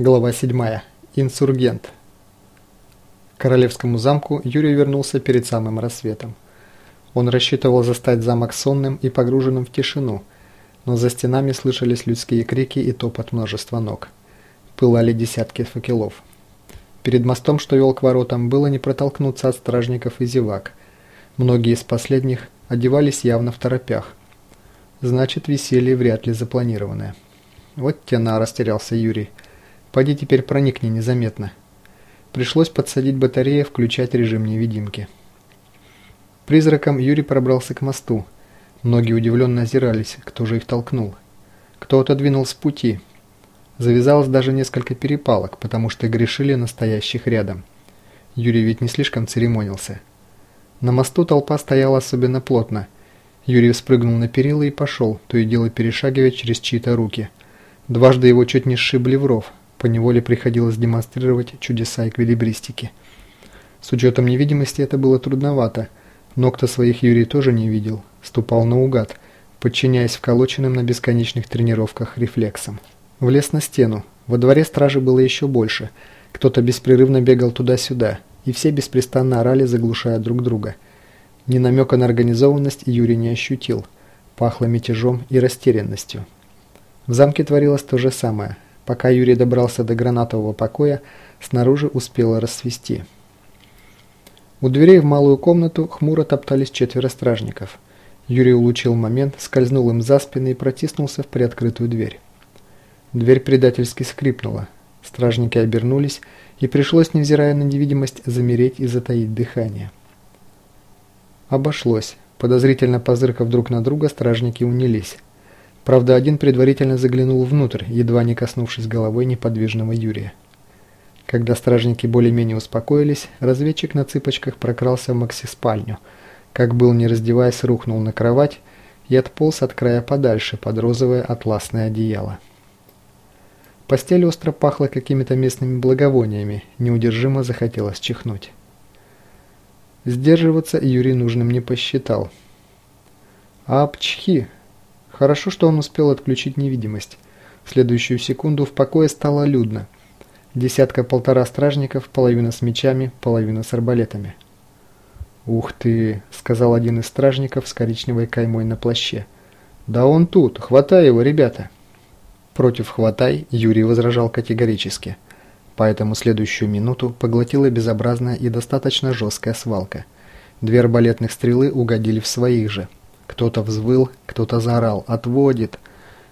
Глава 7. Инсургент. К Королевскому замку Юрий вернулся перед самым рассветом. Он рассчитывал застать замок сонным и погруженным в тишину, но за стенами слышались людские крики и топот множества ног. Пылали десятки факелов. Перед мостом, что вел к воротам, было не протолкнуться от стражников и зевак. Многие из последних одевались явно в торопях. Значит, веселье вряд ли запланированное. Вот тена растерялся Юрий. Пойди теперь проникни незаметно. Пришлось подсадить батареи, включать режим невидимки. Призраком Юрий пробрался к мосту. Многие удивленно озирались, кто же их толкнул. Кто отодвинул с пути. Завязалось даже несколько перепалок, потому что грешили настоящих рядом. Юрий ведь не слишком церемонился. На мосту толпа стояла особенно плотно. Юрий спрыгнул на перила и пошел, то и дело перешагивая через чьи-то руки. Дважды его чуть не сшибли в ров, поневоле приходилось демонстрировать чудеса эквилибристики. С учетом невидимости это было трудновато, но кто своих Юрий тоже не видел, ступал наугад, подчиняясь вколоченным на бесконечных тренировках рефлексам. Влез на стену, во дворе стражи было еще больше, кто-то беспрерывно бегал туда-сюда, и все беспрестанно орали, заглушая друг друга. Ни намека на организованность Юрий не ощутил, пахло мятежом и растерянностью. В замке творилось то же самое – Пока Юрий добрался до гранатового покоя, снаружи успело рассвести. У дверей в малую комнату хмуро топтались четверо стражников. Юрий улучил момент, скользнул им за спины и протиснулся в приоткрытую дверь. Дверь предательски скрипнула. Стражники обернулись, и пришлось, невзирая на невидимость, замереть и затаить дыхание. Обошлось. Подозрительно позыркав друг на друга, стражники унялись. Правда, один предварительно заглянул внутрь, едва не коснувшись головой неподвижного Юрия. Когда стражники более-менее успокоились, разведчик на цыпочках прокрался в Макси-спальню. Как был, не раздеваясь, рухнул на кровать и отполз от края подальше под розовое атласное одеяло. Постель остро пахла какими-то местными благовониями, неудержимо захотелось чихнуть. Сдерживаться Юрий нужным не посчитал. «Апчхи!» Хорошо, что он успел отключить невидимость. В следующую секунду в покое стало людно. Десятка-полтора стражников, половина с мечами, половина с арбалетами. «Ух ты!» – сказал один из стражников с коричневой каймой на плаще. «Да он тут! Хватай его, ребята!» Против «хватай» Юрий возражал категорически. Поэтому следующую минуту поглотила безобразная и достаточно жесткая свалка. Две арбалетных стрелы угодили в своих же – кто-то взвыл, кто-то заорал «Отводит!»,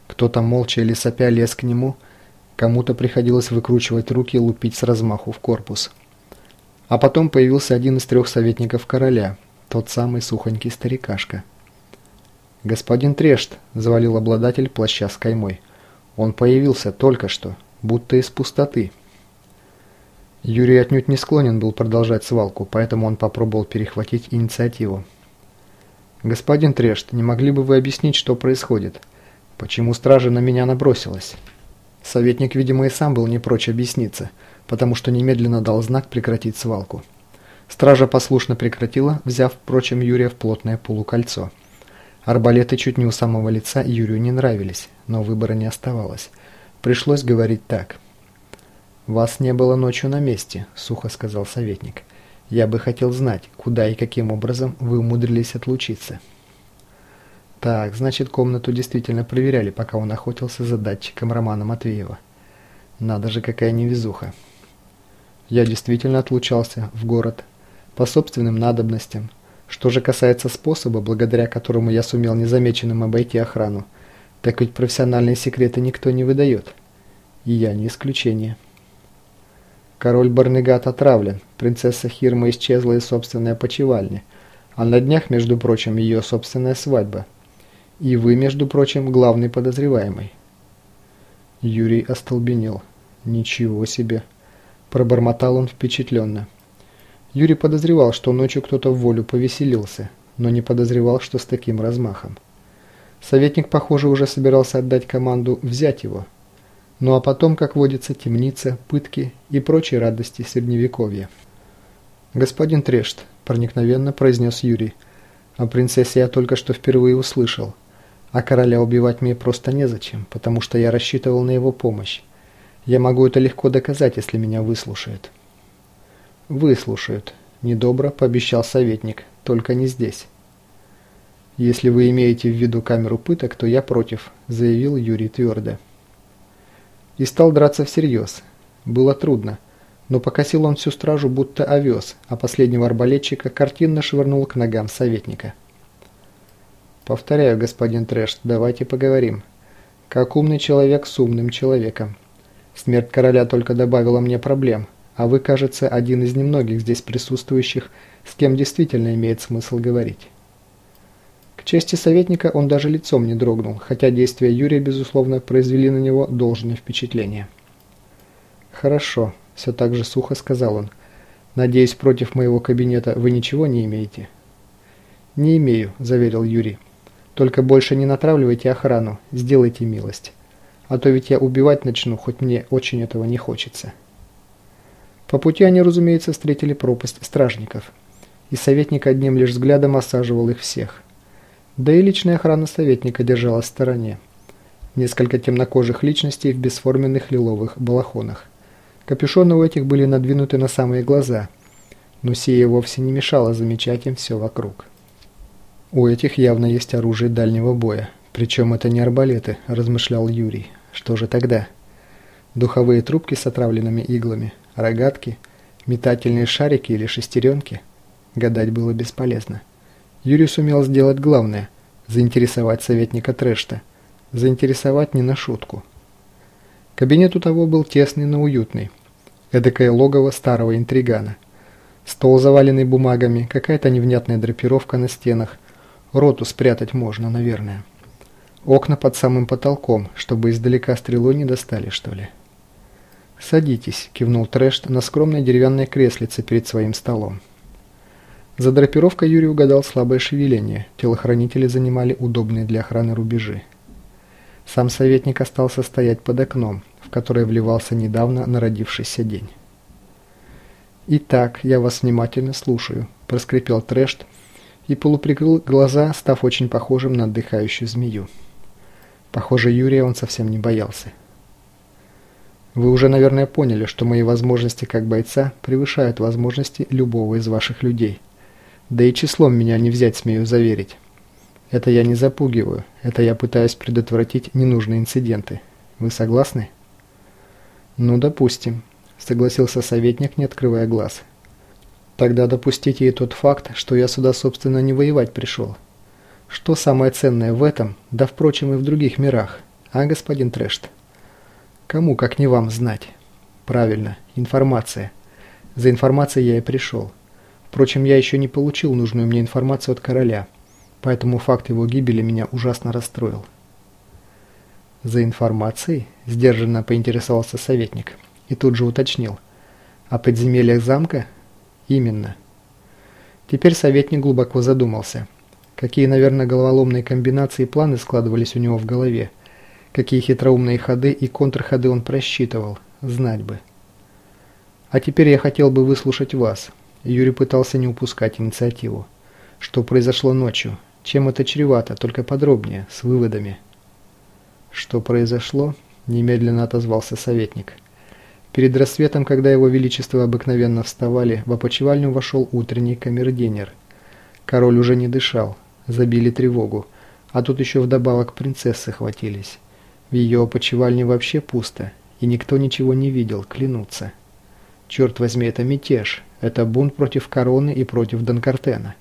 кто-то молча или сопя лез к нему, кому-то приходилось выкручивать руки и лупить с размаху в корпус. А потом появился один из трех советников короля, тот самый сухонький старикашка. «Господин Трешт», – завалил обладатель плаща с каймой. «Он появился только что, будто из пустоты». Юрий отнюдь не склонен был продолжать свалку, поэтому он попробовал перехватить инициативу. «Господин Трешт, не могли бы вы объяснить, что происходит? Почему стража на меня набросилась?» Советник, видимо, и сам был не прочь объясниться, потому что немедленно дал знак прекратить свалку. Стража послушно прекратила, взяв, впрочем, Юрия в плотное полукольцо. Арбалеты чуть не у самого лица Юрию не нравились, но выбора не оставалось. Пришлось говорить так. «Вас не было ночью на месте», — сухо сказал советник. Я бы хотел знать, куда и каким образом вы умудрились отлучиться. Так, значит, комнату действительно проверяли, пока он охотился за датчиком Романа Матвеева. Надо же, какая невезуха. Я действительно отлучался в город по собственным надобностям. Что же касается способа, благодаря которому я сумел незамеченным обойти охрану, так ведь профессиональные секреты никто не выдает. И я не исключение. Король Барнегат отравлен, принцесса Хирма исчезла из собственной опочивальни, а на днях, между прочим, ее собственная свадьба. И вы, между прочим, главный подозреваемый. Юрий остолбенел. Ничего себе. Пробормотал он впечатленно. Юрий подозревал, что ночью кто-то в волю повеселился, но не подозревал, что с таким размахом. Советник, похоже, уже собирался отдать команду взять его – ну а потом, как водится, темница, пытки и прочие радости Средневековья. «Господин Трешт», – проникновенно произнес Юрий, – «о принцессе я только что впервые услышал, а короля убивать мне просто незачем, потому что я рассчитывал на его помощь. Я могу это легко доказать, если меня выслушают». «Выслушают», – недобро пообещал советник, – «только не здесь». «Если вы имеете в виду камеру пыток, то я против», – заявил Юрий твердо. И стал драться всерьез. Было трудно, но покосил он всю стражу будто овес, а последнего арбалетчика картинно швырнул к ногам советника. «Повторяю, господин Трэш, давайте поговорим. Как умный человек с умным человеком. Смерть короля только добавила мне проблем, а вы, кажется, один из немногих здесь присутствующих, с кем действительно имеет смысл говорить». Чести советника он даже лицом не дрогнул, хотя действия Юрия, безусловно, произвели на него должное впечатление. «Хорошо», – все так же сухо сказал он. «Надеюсь, против моего кабинета вы ничего не имеете?» «Не имею», – заверил Юрий. «Только больше не натравливайте охрану, сделайте милость. А то ведь я убивать начну, хоть мне очень этого не хочется». По пути они, разумеется, встретили пропасть стражников. И советник одним лишь взглядом осаживал их всех. Да и личная охрана советника держалась в стороне. Несколько темнокожих личностей в бесформенных лиловых балахонах. Капюшоны у этих были надвинуты на самые глаза, но сие вовсе не мешало замечать им все вокруг. У этих явно есть оружие дальнего боя, причем это не арбалеты, размышлял Юрий. Что же тогда? Духовые трубки с отравленными иглами, рогатки, метательные шарики или шестеренки? Гадать было бесполезно. Юрий сумел сделать главное – заинтересовать советника Трэшта. Заинтересовать не на шутку. Кабинет у того был тесный, но уютный. Эдакое логово старого интригана. Стол, заваленный бумагами, какая-то невнятная драпировка на стенах. Роту спрятать можно, наверное. Окна под самым потолком, чтобы издалека стрелой не достали, что ли. «Садитесь», – кивнул Трэшт на скромной деревянной креслице перед своим столом. За драпировкой Юрий угадал слабое шевеление. Телохранители занимали удобные для охраны рубежи. Сам советник остался стоять под окном, в которое вливался недавно народившийся день. «Итак, я вас внимательно слушаю», – проскрипел Трэшт и полуприкрыл глаза, став очень похожим на отдыхающую змею. Похоже, Юрия он совсем не боялся. Вы уже, наверное, поняли, что мои возможности как бойца превышают возможности любого из ваших людей. Да и числом меня не взять, смею заверить. Это я не запугиваю, это я пытаюсь предотвратить ненужные инциденты. Вы согласны? Ну, допустим, согласился советник, не открывая глаз. Тогда допустите и тот факт, что я сюда, собственно, не воевать пришел. Что самое ценное в этом, да, впрочем, и в других мирах, а, господин Трэшт? Кому, как не вам, знать? Правильно, информация. За информацией я и пришел. Впрочем, я еще не получил нужную мне информацию от короля, поэтому факт его гибели меня ужасно расстроил. За информацией сдержанно поинтересовался советник и тут же уточнил. О подземельях замка? Именно. Теперь советник глубоко задумался. Какие, наверное, головоломные комбинации и планы складывались у него в голове. Какие хитроумные ходы и контрходы он просчитывал. Знать бы. А теперь я хотел бы выслушать вас. Юрий пытался не упускать инициативу. Что произошло ночью? Чем это чревато? Только подробнее, с выводами. Что произошло? Немедленно отозвался советник. Перед рассветом, когда его величество обыкновенно вставали, в опочивальню вошел утренний камердинер. Король уже не дышал, забили тревогу, а тут еще вдобавок принцессы хватились. В ее опочивальне вообще пусто, и никто ничего не видел, клянутся. Черт возьми, это мятеж, это бунт против короны и против Донкартена.